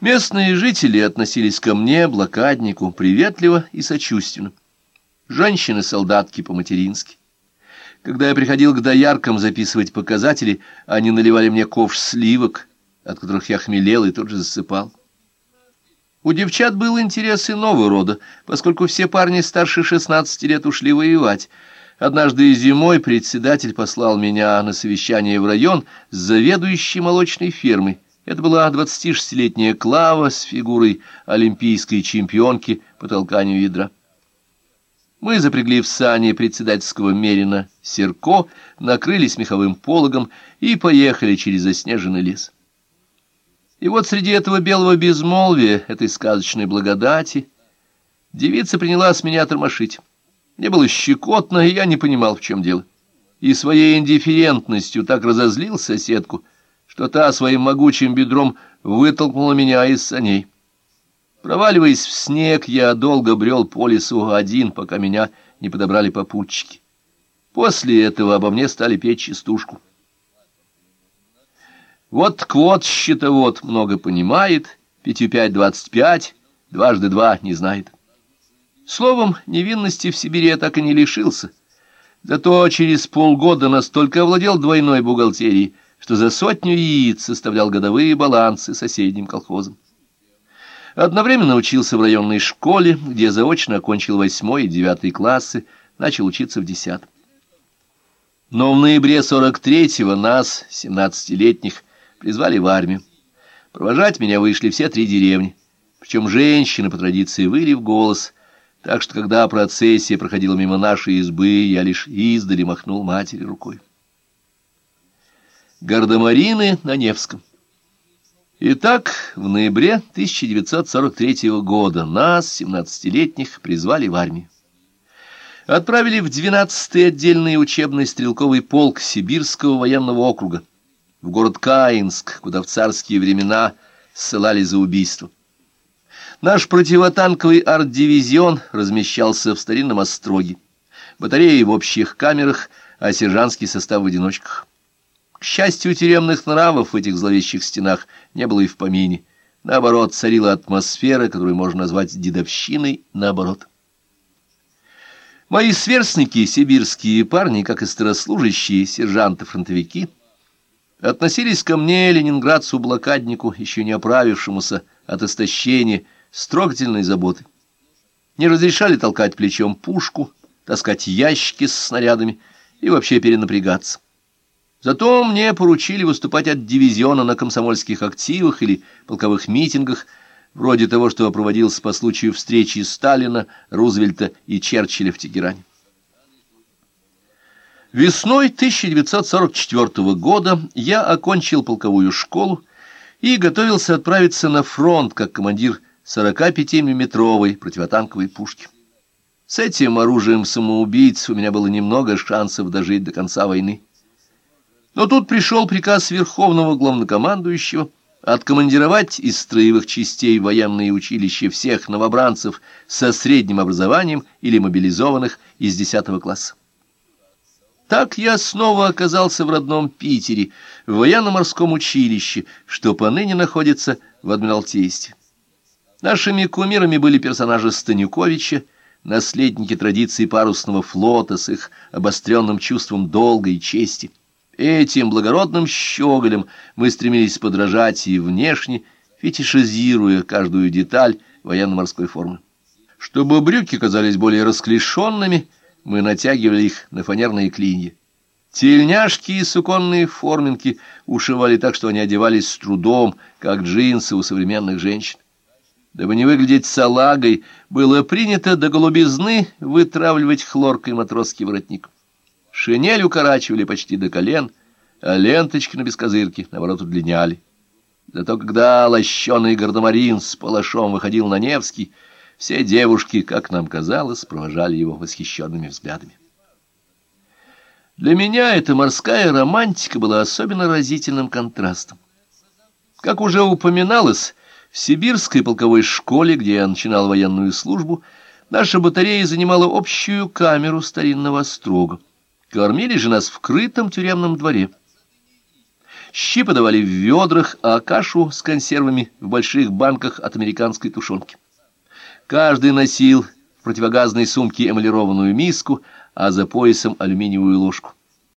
Местные жители относились ко мне, блокаднику, приветливо и сочувственно. Женщины-солдатки по-матерински. Когда я приходил к дояркам записывать показатели, они наливали мне ковш сливок, от которых я хмелел и тут же засыпал. У девчат был интерес иного рода, поскольку все парни старше 16 лет ушли воевать. Однажды зимой председатель послал меня на совещание в район с заведующей молочной фермой. Это была 26-летняя Клава с фигурой олимпийской чемпионки по толканию ядра. Мы запрягли в сани председательского мерина Серко, накрылись меховым пологом и поехали через заснеженный лес. И вот среди этого белого безмолвия, этой сказочной благодати, девица приняла с меня тормошить. Мне было щекотно, и я не понимал, в чем дело. И своей индифферентностью так разозлил соседку — что та своим могучим бедром вытолкнула меня из саней. Проваливаясь в снег, я долго брел по лесу один, пока меня не подобрали попутчики. После этого обо мне стали петь частушку. Вот квот счетовод много понимает, пятью пять двадцать пять, дважды два не знает. Словом, невинности в Сибири я так и не лишился. Зато через полгода настолько овладел двойной бухгалтерией, что за сотню яиц составлял годовые балансы соседним колхозам. Одновременно учился в районной школе, где заочно окончил восьмой и девятый классы, начал учиться в десятом. Но в ноябре 43-го нас, 17-летних, призвали в армию. Провожать меня вышли все три деревни, причем женщины по традиции выли в голос, так что когда процессия проходила мимо нашей избы, я лишь издали махнул матери рукой. Гардемарины на Невском. Итак, в ноябре 1943 года нас, 17-летних, призвали в армию. Отправили в 12-й отдельный учебный стрелковый полк Сибирского военного округа, в город Каинск, куда в царские времена ссылали за убийство. Наш противотанковый арт-дивизион размещался в старинном остроге, батареи в общих камерах, а сержантский состав в одиночках. К счастью, тюремных нравов в этих зловещих стенах не было и в помине. Наоборот, царила атмосфера, которую можно назвать дедовщиной, наоборот. Мои сверстники, сибирские парни, как и старослужащие, сержанты-фронтовики, относились ко мне, ленинградцу-блокаднику, еще не оправившемуся от истощения, с заботы. Не разрешали толкать плечом пушку, таскать ящики с снарядами и вообще перенапрягаться. Зато мне поручили выступать от дивизиона на комсомольских активах или полковых митингах, вроде того, что проводился по случаю встречи Сталина, Рузвельта и Черчилля в Тегеране. Весной 1944 года я окончил полковую школу и готовился отправиться на фронт как командир 45-миллиметровой противотанковой пушки. С этим оружием самоубийц у меня было немного шансов дожить до конца войны. Но тут пришел приказ Верховного Главнокомандующего откомандировать из строевых частей военные училища всех новобранцев со средним образованием или мобилизованных из 10 класса. Так я снова оказался в родном Питере, в военно-морском училище, что поныне находится в Адмиралтействе. Нашими кумирами были персонажи Станюковича, наследники традиции парусного флота с их обостренным чувством долга и чести – Этим благородным щеголем мы стремились подражать и внешне, фетишизируя каждую деталь военно-морской формы. Чтобы брюки казались более расклешенными, мы натягивали их на фанерные клинья. Тельняшки и суконные форминки ушивали так, что они одевались с трудом, как джинсы у современных женщин. Дабы не выглядеть салагой, было принято до голубизны вытравливать хлоркой матросский воротник. Шинель укорачивали почти до колен, а ленточки на бескозырке, наоборот, удлиняли. Зато когда лощеный гардемарин с палашом выходил на Невский, все девушки, как нам казалось, провожали его восхищенными взглядами. Для меня эта морская романтика была особенно разительным контрастом. Как уже упоминалось, в сибирской полковой школе, где я начинал военную службу, наша батарея занимала общую камеру старинного острога. Кормили же нас в крытом тюремном дворе. Щи подавали в ведрах, а кашу с консервами в больших банках от американской тушенки. Каждый носил в противогазной сумке эмалированную миску, а за поясом алюминиевую ложку.